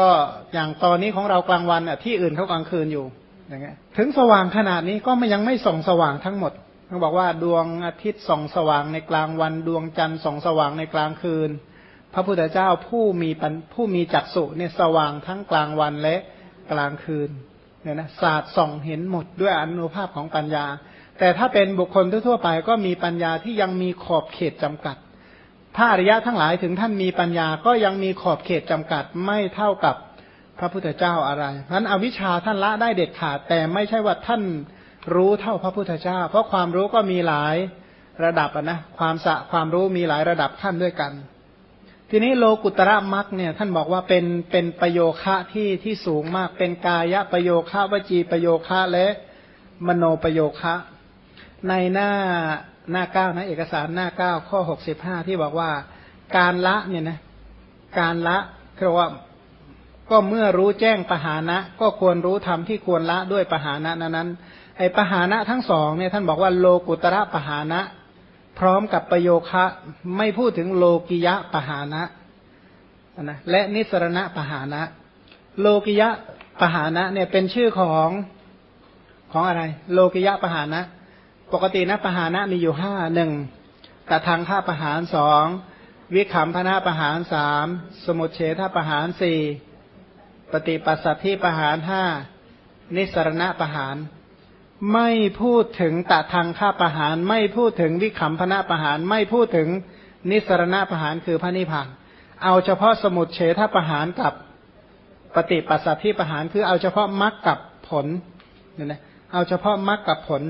ก็อย่างตอนนี้ของเรากลางวันอะที่อื่นเขากลางคืนอยู่อย่างเงี้ยถึงสว่างขนาดนี้ก็ยังไม่ส่องสว่างทั้งหมดเขาบอกว่าดวงอาทิตย์ส่องสว่างในกลางวัน ดวงจันทร์ส่องสว่างในกลางคืน พระพุทธเจ้าผู้มีผู้มีจักษุเนี่ยสว่างทั้งกลางวันและกลางคืนเนี่ยนะศาสตร์ส่องเห็นหมดด้วยอนุภาพของปัญญา แต่ถ้าเป็นบุคคลทั่วไปก็มีปัญญาที่ยังมีขอบเขตจำกัด ถ้าอริยะทั้งหลายถึงท่านมีปัญญาก็ยังมีขอบเขตจำกัดไม่เท่ากับพระพุทธเจ้าอะไรเพราะนั้นอวิชชาท่านละได้เด็ดขาด แต่ไม่ใช่ว่าท่านรู้เท่าพระพุทธเจ้า เพราะความรู้ก็มีหลายระดับนะความสะความรู้มีหลายระดับขั้นด้วยกัน ทีนี้โลกุตระมักเนี่ยท่านบอกว่าเป็นเป็นประโยคะที่ที่สูงมาก เป็นกายะประโยคะวจีประโยคะและมโนประโยคะ ในหน้า หน้าเก้านะ เอกสารหน้าเก้าข้อหกสิบห้าที่บอกว่า การละเนี่ยนะการละคือว่าก็เมื่อรู้แจ้งปหานะ ก็ควรรู้ธรรมที่ควรละด้วยปหานะนั้นไอปหานะทั้งสองเนี่ยท่านบอกว่าโลกุตระปหานะ พร้อมกับประโยคะไม่พูดถึงโลกิยะปหานะนะและนิสรณะปหานะ โลกิยะปหานะเนี่ยเป็นชื่อของของอะไร โลกิยะปหานะ ปกตินะปหานะมีอยู่ห้าหนึ่งกระทางข้าปะหารสองวิขำพนาปะหารสามสมุเฉทปะหารสี่ปฏิปัสสัทธิปะหารห้านิสรณะปะหาร ไม่พูดถึงตะทางข้าปะหาร ไม่พูดถึงวิขำพนาปะหาร ไม่พูดถึงนิสรณะปะหารคือพระนิพพานเอาเฉพาะสมุเฉทปะหารกับปฏิปัสสัทธิปะหารคือเอาเฉพาะมรรคกับผลเนี่ยนะเอาเฉพาะมรรคกับผล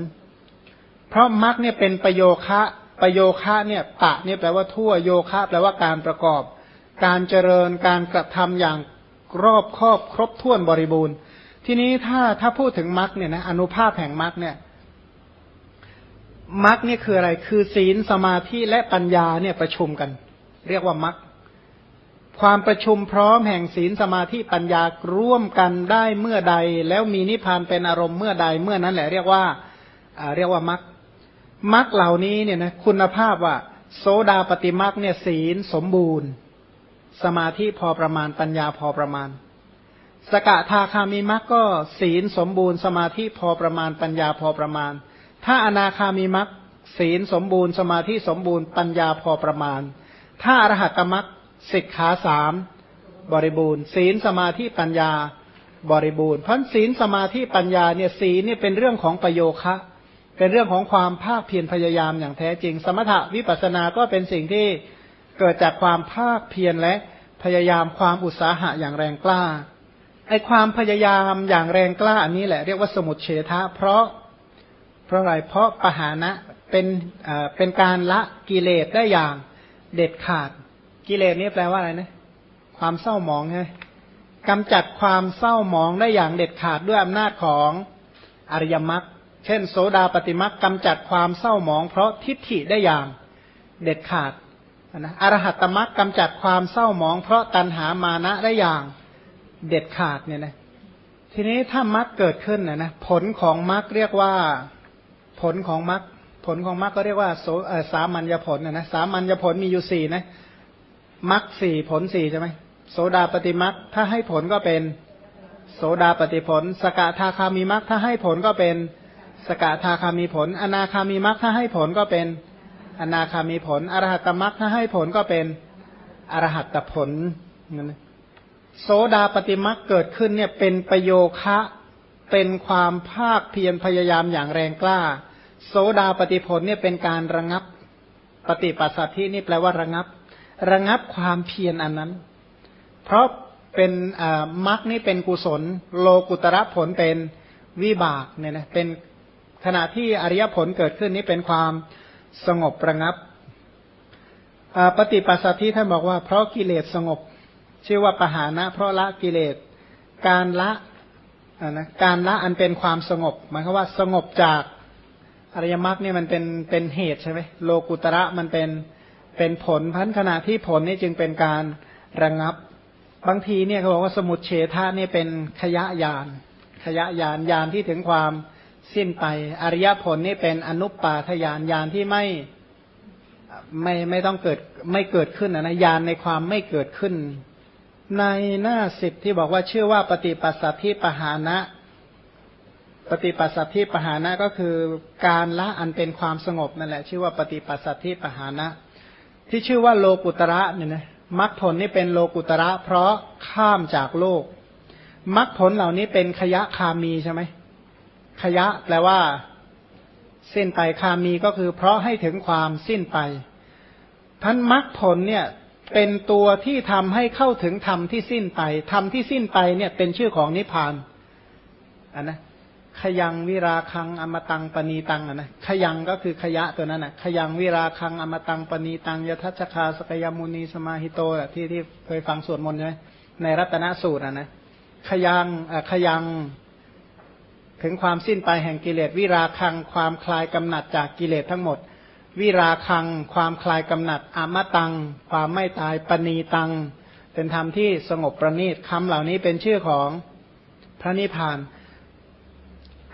เพราะมรรคเนี่ยเป็นประโยคะประโยคะเนี่ยปะเนี่ยแปลว่าทั่วโยคะแปลว่าการประกอบ การเจริญการกระทำอย่างรอบครอบครบถ้วนบริบูรณ์ ทีนี้ถ้าถ้าพูดถึงมรรคเนี่ยนะอนุภาพแห่งมรรคเนี่ยมรรคนี่คืออะไร คือศีลสมาธิและปัญญาเนี่ยประชุมกัน เรียกว่ามรรคความประชุมพร้อมแห่งศีลสมาธิปัญญาร่วมกันได้เมื่อใด แล้วมีนิพพานเป็นอารมณ์เมื่อใดเมื่อนั้นแหละเรียกว่าเรียกว่ามรรค มรรคเหล่านี้เนี่ยนะคุณภาพว่า โสดาปฏิมรรคเนี่ยศีลสมบูรณ์ สมาธิพอประมาณปัญญาพอประมาณ สกทาคามีมรรคก็ศีลสมบูรณ์ สมาธิพอประมาณปัญญาพอประมาณ ถ้าอนาคามีมรรคศีลสมบูรณ์ สมาธิสมบูรณ์ปัญญาพอประมาณ ถ้าอรหัตมรรคสิกขาสามบริบูรณ์ ศีลสมาธิปัญญาบริบูรณ์เพราะศีลสมาธิปัญญาเนี่ยศีลเนี่ยเป็นเรื่องของประโยคะ เป็นเรื่องของความภาคเพียรพยายามอย่างแท้จริง สมถะวิปัสสนาก็เป็นสิ่งที่เกิดจากความภาคเพียรและพยายามความอุตสาหะอย่างแรงกล้าไอความพยายามอย่างแรงกล้าอันนี้แหละเรียกว่าสมุดเฉทะ เพราะเพราะอะไรเพราะปหานะเป็นอ่าเป็นการละกิเลสได้อย่างเด็ดขาด กิเลสนี้แปลว่าอะไรนะ ความเศร้าหมองใช่ไหมกำจัดความเศร้าหมองได้อย่างเด็ดขาดด้วยอำนาจของอริยมรรค เช่น โสดาปฏิมรรคกำจัดความเศร้าหมองเพราะทิฏฐิได้อย่างเด็ดขาดนะอรหัตมรรคกำจัดความเศร้าหมอง เพราะตัณหามานะได้อย่างเด็ดขาดเนี่ยนะทีนี้ถ้ามรรคเกิดขึ้นนะนะผลของมรรคเรียกว่าผลของมรรคผลของมรรคก็เรียกว่าโสสามัญญผลนะนะสามัญญผลมีอยู่สี่นะมรรคสี่ผลสี่ใช่ไหมโสดาปฏิมรรคถ้าให้ผลก็เป็น โสดาปฏิผล สกทาคามีมรรคถ้าให้ผลก็เป็น สกทาคามีผล อนาคามีมรรคถ้าให้ผลก็เป็นอนาคามีผล อรหัตมรรคถ้าให้ผลก็เป็นอรหัตผลนั่นโสดาปฏิมรรคเกิดขึ้นเนี่ยเป็นประโยคะเป็นความภาคเพียรพยายามอย่างแรงกล้า โสดาปฏิผลเนี่ยเป็นการระงับ ปฏิปัสสัทธินี่แปลว่าระงับ ระงับความเพียรอันนั้น เพราะเป็นมรรคนี่เป็นกุศล โลกุตระผลเป็นวิบากเนี่ยนะเป็น ขณะที่อริยผลเกิดขึ้นนี้เป็นความสงบประงับปฏิปัสสัทธิท่านบอกว่าเพราะกิเลสสงบ ชื่อว่าปหานะ เพราะละกิเลส การละนะการละอันเป็นความสงบหมายความว่าสงบจากอริยมรรคเนี่ยมันเป็นเป็นเหตุใช่ไหมโลกุตระมันเป็นเป็นผลพันขณะที่ผลนี่จึงเป็นการระงงับ บางทีเนี่ยเขาบอกว่าสมุดเฉทะนี่ยเป็นขยะยาน ขยะยานยานที่ถึงความ สิ้นไป อริยผลนี่เป็นอนุปปาทยานยานที่ไม่ไม่ไม่ต้องเกิดไม่เกิดขึ้นนะยานในความไม่เกิดขึ้น ในหน้าสิบที่บอกว่าชื่อว่าปฏิปัสสัทธิปหานะ ปฏิปัสสัทธิปหานะก็คือการละอันเป็นความสงบนั่นแหละ ชื่อว่าปฏิปัสสัทธิปหานะ ที่ชื่อว่าโลกุตระเนี่ยนะมรรคผลนี่เป็นโลกุตระ เพราะข้ามจากโลกมรรคผลเหล่านี้เป็นขยะคามีใช่ไหม ขยะแปลว่า สิ้นไปคามีก็คือเพราะให้ถึงความสิ้นไปท่านมรรคผลเนี่ยเป็นตัวที่ทำให้เข้าถึงธรรมที่สิ้นไปธรรมที่สิ้นไปเนี่ยเป็นชื่อของนิพพานอันนะขยังวิราคังอมตังปณีตังอะนะขยังก็คือขยะตัวนั้นอะ ขยังวิราคังอมตังปณีตังยทัชคาสกยมุนีสมาหิโตอะที่ที่เคยฟังสวดมนต์ใช่ไหมในรัตนสูตรอะนะขยังขยัง ถึงความสิ้นไปแห่งกิเลสวิราคังความคลายกำหนัดจากกิเลสทั้งหมด วิราคังความคลายกำหนัดอมตัง ความไม่ตายปณีตัง เป็นธรรมที่สงบประณีตคำเหล่านี้เป็นชื่อของพระนิพพาน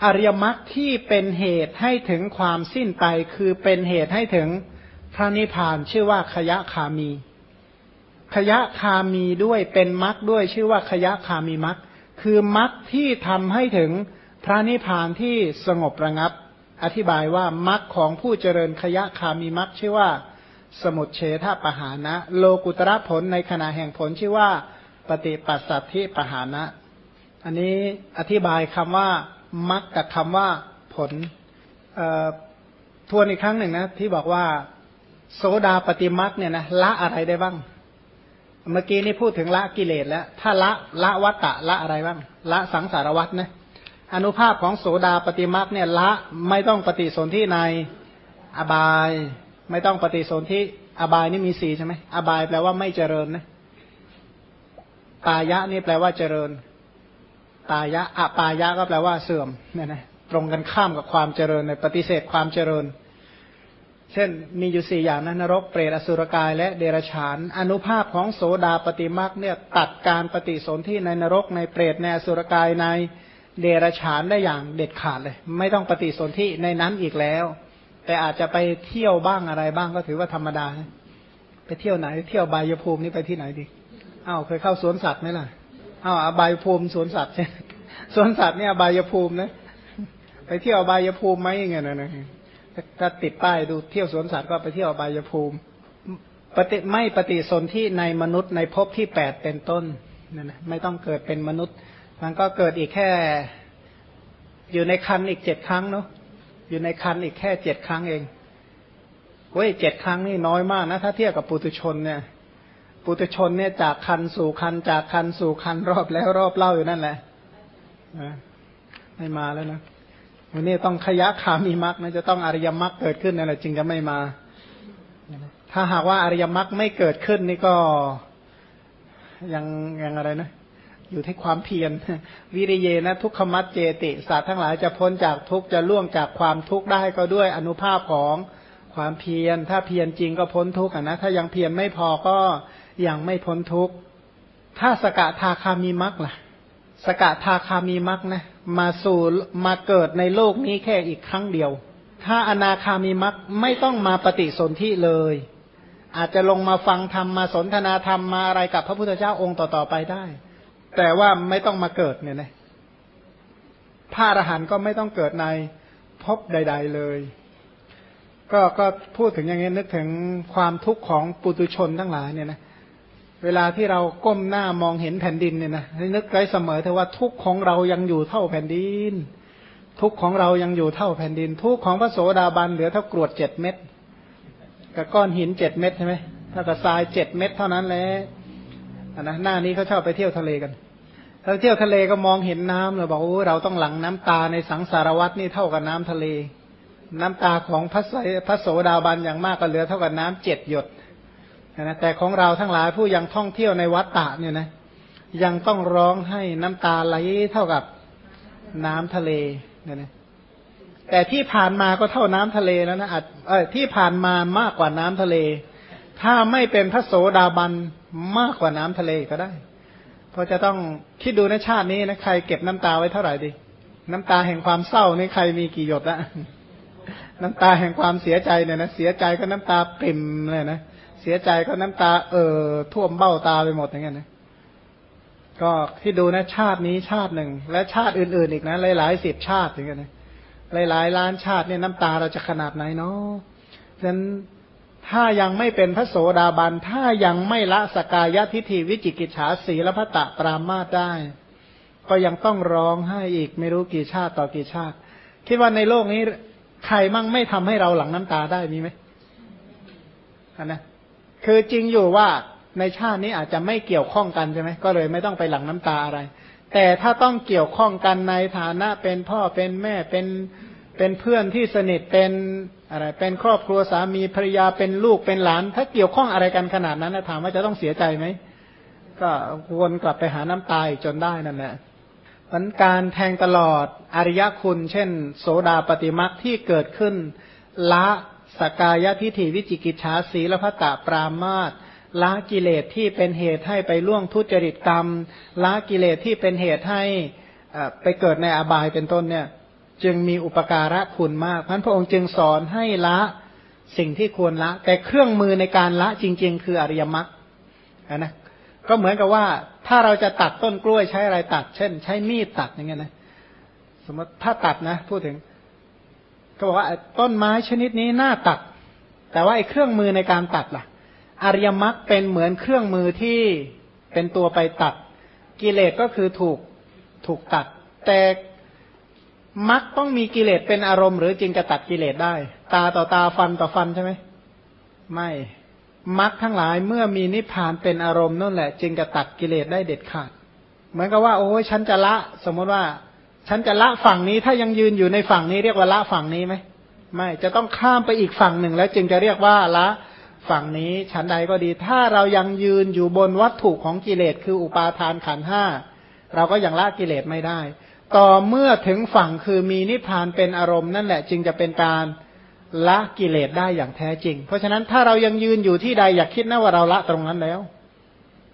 อริยมรรคที่เป็นเหตุให้ถึงความสิ้นไปคือเป็นเหตุให้ถึงพระนิพพานชื่อว่าขยะคามี ขยะคามีด้วยเป็นมรรคด้วยชื่อว่าขยะคามีมรรคคือมรรคที่ทำให้ถึง พระนิพพานที่สงบระงับ อธิบายว่ามรรคของผู้เจริญขยะคามีมรรคชื่อว่า สมุทเฉทปหานะ โลกุตระผลในขณะแห่งผลชื่อว่า ปฏิปัสสัทธิปหานะ อันนี้อธิบายคำว่ามรรคกับคำว่าผลทวนอีกครั้งหนึ่งนะ ที่บอกว่า โสดาปฏิมรรคเนี่ยนะละอะไรได้บ้าง เมื่อกี้นี่พูดถึงละกิเลสแล้ว ถ้าละละวัตตะละอะไรบ้าง ละสังสารวัตนะ อนุภาพของโสดาปฏิมักเนี่ยละไม่ต้องปฏิสนธิในอบาย ไม่ต้องปฏิสนธิอบายนี่มีสี่ใช่ไหมอบายแปลว่าไม่เจริญนะปายะนี่แปลว่าเจริญปายะอะปายะก็แปลว่าเสื่อมเนี่ยนะตรงกันข้ามกับความเจริญในปฏิเสธความเจริญ เช่นมีอยู่สี่อย่างนะนรกเปรตอสุรกายและเดรัจฉาน อนุภาพของโสดาปฏิมักเนี่ยตัดการปฏิสนธิในนรกในเปรตในอสุรกายใน เดรฉานได้อย่างเด็ดขาดเลย ไม่ต้องปฏิสนธิในนั้นอีกแล้ว แต่อาจจะไปเที่ยวบ้างอะไรบ้างก็ถือว่าธรรมดา ไปเที่ยวไหน เที่ยวบายภูมินี่ไปที่ไหนดีอ้าวเคยเข้าสวนสัตว์ไหมล่ะอ้าวอบายภูมิสวนสัตว์ใช่สวนสัตว์เนี่ยอบายภูมินะไปเที่ยวอบายภูมิไหมอย่างเงี้ยนะถ้าติดป้ายดูเที่ยวสวนสัตว์ก็ไปเที่ยวอบายภูมิปฏิไม่ปฏิสนธิในมนุษย์ในภพที่แปดเป็นต้นนั่นนะไม่ต้องเกิดเป็นมนุษย์ มันก็เกิดอีกแค่ อยู่ในคันอีกเจ็ดครั้งเนาะอยู่ในคันอีกแค่เจ็ดครั้งเองเว้ยเจ็ดครั้งนี่น้อยมากนะ ถ้าเทียบกับปุตุชนเนี่ย ปุตุชนเนี่ยจากคันสู่คัน จากคันสู่คันรอบแล้วรอบเล่าอยู่นั่นแหละไม่มาแล้วนะวันนี้ต้องขยะขามีมรรคนะจะต้องอริยมรรคเกิดขึ้นนั่นแหละจึงจะไม่มา ถ้าหากว่าอริยมรรคไม่เกิดขึ้นนี่ก็ยังยังอะไรนะ อยู่ที่ความเพียรวิริเยนะทุกขมัดเจติสัตว์ทั้งหลายจะพ้นจากทุกจะล่วงจากความทุกข์ได้ก็ด้วยอนุภาพของความเพียร ถ้าเพียรจริงก็พ้นทุกข์นะถ้ายังเพียรไม่พอก็ยังไม่พ้นทุกข์ถ้าสกทาคามีมักล่ะ สกทาคามีมักนะ มาสู่มาเกิดในโลกนี้แค่อีกครั้งเดียว ถ้าอนาคามีมักไม่ต้องมาปฏิสนธิเลย อาจจะลงมาฟังธรรมมาสนทนาธรรมมาอะไรกับพระพุทธเจ้าองค์ต่อๆไปได้ แต่ว่าไม่ต้องมาเกิดเนี่ยนะพระอรหันต์ก็ไม่ต้องเกิดในภพใด ๆเลย ก็ก็พูดถึงอย่างนี้นึกถึงความทุกข์ของปุตุชนทั้งหลายเนี่ยนะเวลาที่เราก้มหน้ามองเห็นแผ่นดินเนี่ยนะนึกไว้เสมอเถอะว่าทุกข์ของเรายังอยู่เท่าแผ่นดิน ทุกข์ของเรายังอยู่เท่าแผ่นดิน ทุกข์ของพระโสดาบันเหลือเท่ากรวดเจ็ดเม็ดกับก้อนหินเจ็ดเม็ดใช่ไหมถ้ากับทรายเจ็ดเม็ดเท่านั้นแหละ นะหน้านี้เขาชอบไปเที่ยวทะเลกันถ้าเที่ยวทะเลก็มองเห็นน้ำเลยบอกโอ้เราต้องหลั่งน้ำตาในสังสารวัตนี่เท่ากับน้ำทะเล น้ำตาของพระพระโสดาบันอย่างมากก็เหลือเท่ากับน้ำเจ็ดหยดนะแต่ของเราทั้งหลายผู้ยังท่องเที่ยวในวัดตะเนี่ยนะยังต้องร้องให้น้ำตาไหลเท่ากับน้ำทะเลเนี่ยนะแต่ที่ผ่านมาก็เท่าน้ำทะเลแล้วนะอาจเออที่ผ่านมามากกว่าน้ำทะเล ถ้าไม่เป็นพระโสดาบัน มากกว่าน้ำทะเลก็ได้ เพราะจะต้องคิดดูในชาตินี้นะใครเก็บน้ำตาไว้เท่าไหร่ดี น้ำตาแห่งความเศร้านี่ใครมีกี่หยดละน้ำตาแห่งความเสียใจเนี่ยนะเสียใจก็น้ำตาปริ่มเลยนะเสียใจก็น้ำตาเอ่อท่วมเบ้าตาไปหมดอย่างเงี้ยนะก็ที่ดูนะชาตินี้ชาติหนึ่ง และชาติอื่น ๆ อีกนะหลายๆสิบชาติถึงกันนะหลายๆล้านชาติเนี่ยน้ำตาเราจะขนาดไหนเนาะฉะนั้น ถ้ายังไม่เป็นพระโสดาบัน ถ้ายังไม่ละสกายทิฏฐิวิจิกิจฉาสีละพระตะปรามาได้ ก็ยังต้องร้องให้อีกไม่รู้กี่ชาติต่อกี่ชาติ คิดว่าในโลกนี้ใครมั่งไม่ทำให้เราหลังน้ำตาได้มีไหมนนะคือจริงอยู่ว่าในชาตินี้อาจจะไม่เกี่ยวข้องกันใช่ไหมก็เลยไม่ต้องไปหลังน้ำตาอะไร แต่ถ้าต้องเกี่ยวข้องกันในฐานะเป็นพ่อเป็นแม่เป็นเป็นเพื่อนที่สนิทเป็น อะไรเป็นครอบครัวสามีภรรยาเป็นลูกเป็นหลาน ถ้าเกี่ยวข้องอะไรกันขนาดนั้นถามว่าจะต้องเสียใจไหมก็วนกลับไปหาน้ำตายจนได้นั่นแหละมันการแทงตลอดอริยคุณ เช่น โสดาปฏิมักที่เกิดขึ้น ละสกายทิฏฐิวิจิกิจฉาสีละพัตตปรามาตละกิเลสที่เป็นเหตุให้ไปล่วงทุจริตกรรมละกิเลสที่เป็นเหตุให้ไปเกิดในอบายเป็นต้นเนี่ย จึงมีอุปการะคุณมากพันพระองค์จึงสอนให้ละสิ่งที่ควรละ แต่เครื่องมือในการละจริง ๆ คืออริยมรรคนะก็เหมือนกับว่าถ้าเราจะตัดต้นกล้วยใช้อะไรตัด เช่น ใช้มีดตัดอย่างเงี้ยนะสมมติถ้าตัดนะพูดถึง ก็บอกว่าต้นไม้ชนิดนี้น่าตัด แต่ว่าไอ้เครื่องมือในการตัดล่ะ อริยมรรคเป็นเหมือนเครื่องมือที่เป็นตัวไปตัด กิเลสก็คือถูกถูกตัด แต่ มรรคต้องมีกิเลสเป็นอารมณ์หรือจริงจะตัดกิเลสได้ ตาต่อตาฟันต่อฟันใช่ไหมไม่มรรคทั้งหลายเมื่อมีนิพพานเป็นอารมณ์นั่นแหละ จึงจะตัดกิเลสได้เด็ดขาด เหมือนกับว่า โอ้ยฉันจะละ สมมติว่า ฉันจะละฝั่งนี้ถ้ายังยืนอยู่ในฝั่งนี้เรียกว่าละฝั่งนี้ไหมไม่จะต้องข้ามไปอีกฝั่งหนึ่งแล้ว จึงจะเรียกว่าละฝั่งนี้ชั้นใดก็ดี ถ้าเรายังยืนอยู่บนวัตถุของกิเลสคืออุปาทานขันห้าเราก็ยังละกิเลสไม่ได้ ต่อเมื่อถึงฝั่งคือมีนิพพานเป็นอารมณ์นั่นแหละ จึงจะเป็นการละกิเลสได้อย่างแท้จริง เพราะฉะนั้นถ้าเรายังยืนอยู่ที่ใดอยากคิดนะว่าเราละตรงนั้นแล้ว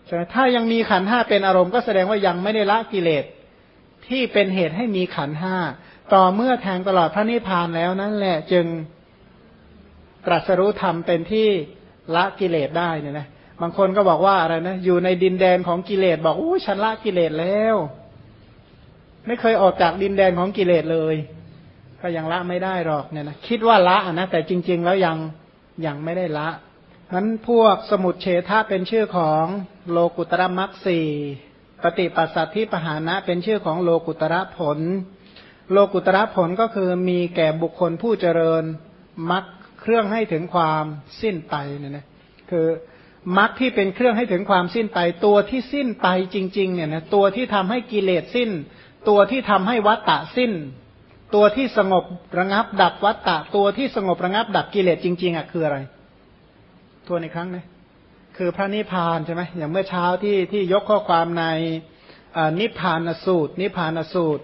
แต่ถ้ายังมีขันห้าเป็นอารมณ์ก็แสดงว่ายังไม่ได้ละกิเลสที่เป็นเหตุให้มีขันห้าต่อเมื่อแทงตลอดพระนิพพานแล้วนั่นแหละจึงตรัสรู้ธรรมเป็นที่ละกิเลสได้เนี่ยนะบางคนก็บอกว่าอะไรนะอยู่ในดินแดนของกิเลสบอกอู้ฉันละกิเลสแล้ว ไม่เคยออกจากดินแดนของกิเลสเลย ก็ยังละไม่ได้หรอกเนี่ยนะคิดว่าละนะแต่จริง ๆ แล้วยังยังไม่ได้ละนั้นพวกสมุดเฉทะเป็นชื่อของโลกุตระมักสี่ปฏิปัสสัตที่ปหานะเป็นชื่อของโลกุตระผล โลกุตระผลก็คือมีแก่บุคคลผู้เจริญมักเครื่องให้ถึงความสิ้นไปเนี่ยนะคือมรรคที่เป็นเครื่องให้ถึงความสิ้นไป ตัวที่สิ้นไปจริง ๆ เนี่ยนะตัวที่ทำให้กิเลสสิ้น ตัวที่ทำให้วัตตะสิ้น ตัวที่สงบระงับ ดับวัตตะ ตัวที่สงบระงับ ดับกิเลสจริง ๆอะคืออะไรตัวในครั้งนะคือพระนิพพานใช่ไหมอย่างเมื่อเช้าที่ที่ยกข้อความในนิพพานสูตร นิพพานสูตร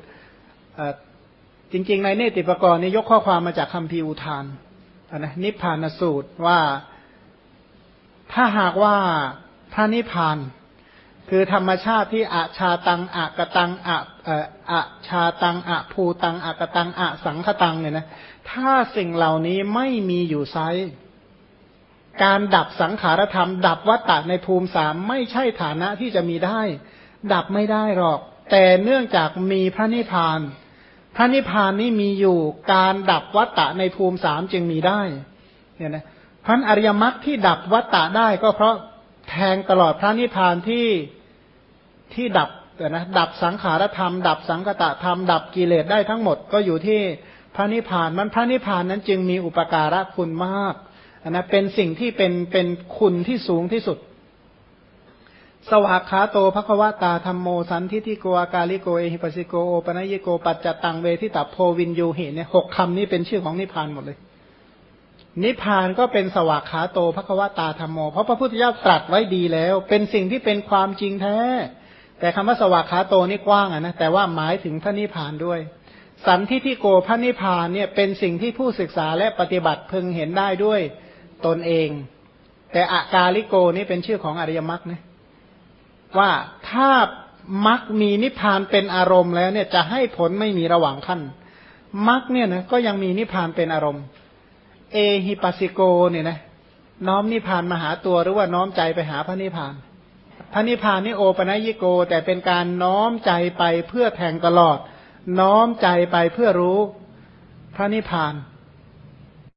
จริง ๆ ในเนติปกรณ์นี่ยกข้อความมาจากคัมภีอุทานนะนิพพานสูตรว่าถ้าหากว่าพระนิพพาน คือธรรมชาติที่อาชาตังอะกตังอะอะชาตังอะภูตังอะกตังอะสังคตังเนี่ยนะถ้าสิ่งเหล่านี้ไม่มีอยู่ไซการดับสังขารธรรม ดับวัตตะในภูมิสามไม่ใช่ฐานะที่จะมีได้ ดับไม่ได้หรอก แต่เนื่องจากมีพระนิพพาน พระนิพพานนี้มีอยู่การดับวัตตะในภูมิสามจึงมีได้เนี่ยนะพันอริยมรรคที่ดับวัตตะได้ก็เพราะ ทงตลอดพระนิพพานที่ที่ดับนะดับสังขารธรรม ดับสังกตะธรรม ดับกิเลสได้ทั้งหมดก็อยู่ที่พระนิพพานมันพระนิพพานนั้นจึงมีอุปการะคุณมากนะเป็นสิ่งที่เป็นเป็นคุณที่สูงที่สุด สวากขาโตภควตาธรรมโมสันทิทิโกอากาลิโกเอหิปัสิโกโอปนัยโกปัจจตังเวทิตาโพวินยูเหเนี่ยหกคำนี้เป็นชื่อของนิพพานหมดเลย นิพพานก็เป็นสวากขาโตภควตาธรรมโม เพราะพระพุทธเจ้าตรัสไว้ดีแล้ว เป็นสิ่งที่เป็นความจริงแท้ แต่คำว่าสวากขาโตนี่กว้างอะนะแต่ว่าหมายถึงพระนิพพานด้วย สันทิทิโกพระนิพพานเนี่ยเป็นสิ่งที่ผู้ศึกษาและปฏิบัติพึงเห็นได้ด้วยตนเอง แต่อากาลิโกนี่เป็นชื่อของอริยมรรคนะว่าถ้ามักมีนิพพานเป็นอารมณ์แล้วเนี่ยจะให้ผลไม่มีระหว่างขั้นมักเนี่ยนะก็ยังมีนิพพานเป็นอารมณ์ เอหิปัสสิโกเนี่ยนะน้อมนิพพานมาหาตัวหรือว่าน้อมใจไปหาพระนิพพาน พระนิพพานนี่โอปะนยิโก แต่เป็นการน้อมใจไปเพื่อแทงตลอด น้อมใจไปเพื่อรู้พระนิพพาน